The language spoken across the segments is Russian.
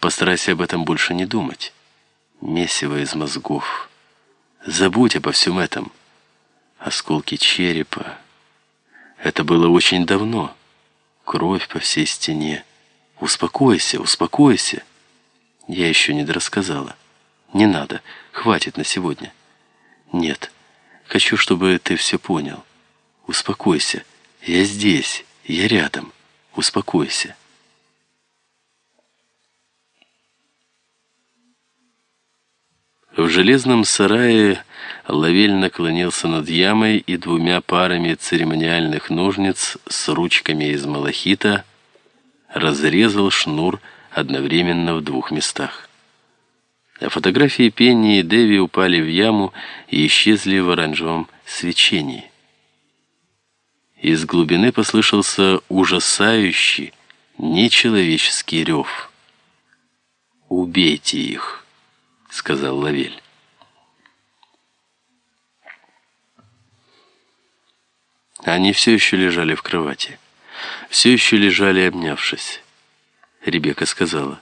Постарайся об этом больше не думать. Месиво из мозгов. Забудь обо всем этом. Осколки черепа. Это было очень давно. Кровь по всей стене. Успокойся, успокойся. Я еще не дорассказала. Не надо, хватит на сегодня. Нет, хочу, чтобы ты все понял. Успокойся. Я здесь, я рядом. Успокойся. В железном сарае Лавель наклонился над ямой и двумя парами церемониальных ножниц с ручками из малахита разрезал шнур одновременно в двух местах. А фотографии Пенни и Дэви упали в яму и исчезли в оранжевом свечении. Из глубины послышался ужасающий, нечеловеческий рев. «Убейте их!» — сказал Лавель. Они все еще лежали в кровати. Все еще лежали, обнявшись. Ребекка сказала.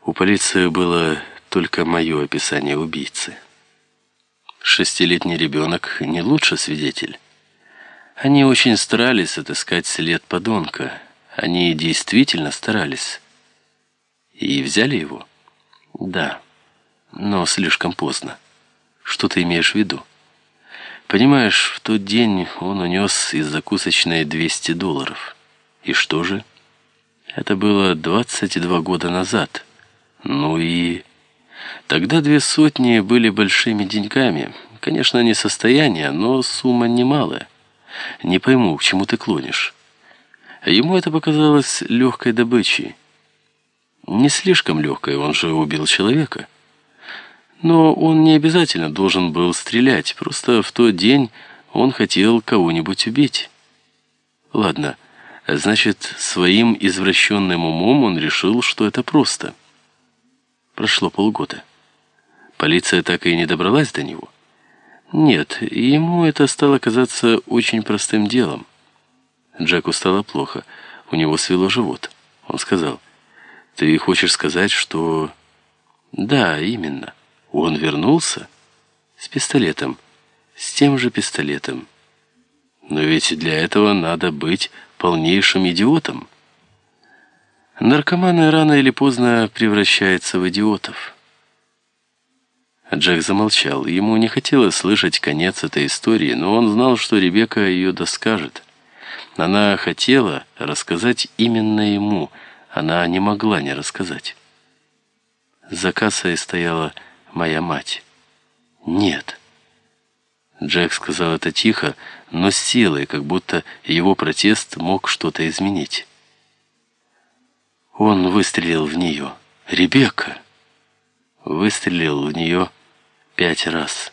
У полиции было только мое описание убийцы. Шестилетний ребенок не лучше свидетель. Они очень старались отыскать след подонка. Они действительно старались. И взяли его? Да но слишком поздно. Что ты имеешь в виду? Понимаешь, в тот день он унес из закусочной 200 долларов. И что же? Это было 22 года назад. Ну и... Тогда две сотни были большими деньгами. Конечно, не состояние, но сумма немалая. Не пойму, к чему ты клонишь. Ему это показалось легкой добычей. Не слишком легкой, он же убил человека. Но он не обязательно должен был стрелять, просто в тот день он хотел кого-нибудь убить. Ладно, значит, своим извращенным умом он решил, что это просто. Прошло полгода. Полиция так и не добралась до него. Нет, ему это стало казаться очень простым делом. Джеку стало плохо, у него свело живот. Он сказал, «Ты хочешь сказать, что...» «Да, именно». Он вернулся с пистолетом, с тем же пистолетом. Но ведь для этого надо быть полнейшим идиотом. Наркоманы рано или поздно превращаются в идиотов. Джек замолчал. Ему не хотелось слышать конец этой истории, но он знал, что Ребекка ее доскажет. Она хотела рассказать именно ему. Она не могла не рассказать. За кассой стояла моя мать. Нет. Джек сказал это тихо, но с силой, как будто его протест мог что-то изменить. Он выстрелил в нее. Ребекка! Выстрелил в нее пять раз.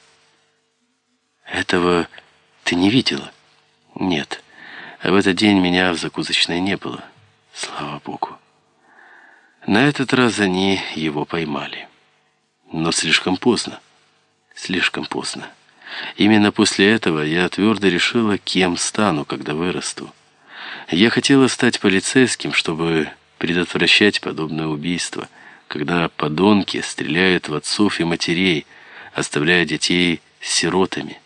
Этого ты не видела? Нет. В этот день меня в закусочной не было. Слава Богу. На этот раз они его поймали. Но слишком поздно. Слишком поздно. Именно после этого я твердо решила, кем стану, когда вырасту. Я хотела стать полицейским, чтобы предотвращать подобное убийство, когда подонки стреляют в отцов и матерей, оставляя детей сиротами.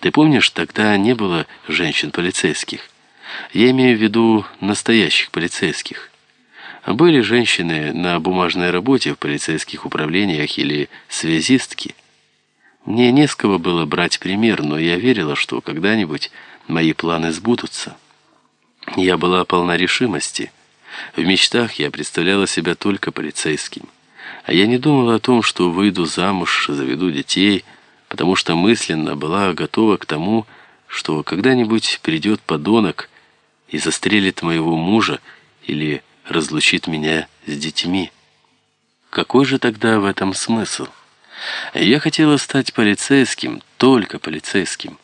Ты помнишь, тогда не было женщин-полицейских? Я имею в виду настоящих полицейских. Были женщины на бумажной работе в полицейских управлениях или связистки. Мне не с кого было брать пример, но я верила, что когда-нибудь мои планы сбудутся. Я была полна решимости. В мечтах я представляла себя только полицейским. А я не думала о том, что выйду замуж, заведу детей, потому что мысленно была готова к тому, что когда-нибудь придет подонок и застрелит моего мужа или разлучит меня с детьми. Какой же тогда в этом смысл? Я хотела стать полицейским, только полицейским.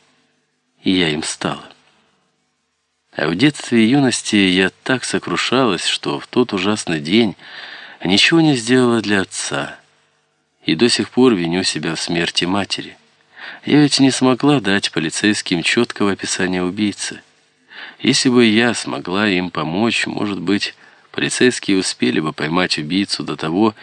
И я им стала. А в детстве и юности я так сокрушалась, что в тот ужасный день ничего не сделала для отца. И до сих пор виню себя в смерти матери. Я ведь не смогла дать полицейским четкого описания убийцы. Если бы я смогла им помочь, может быть, Полицейские успели бы поймать убийцу до того,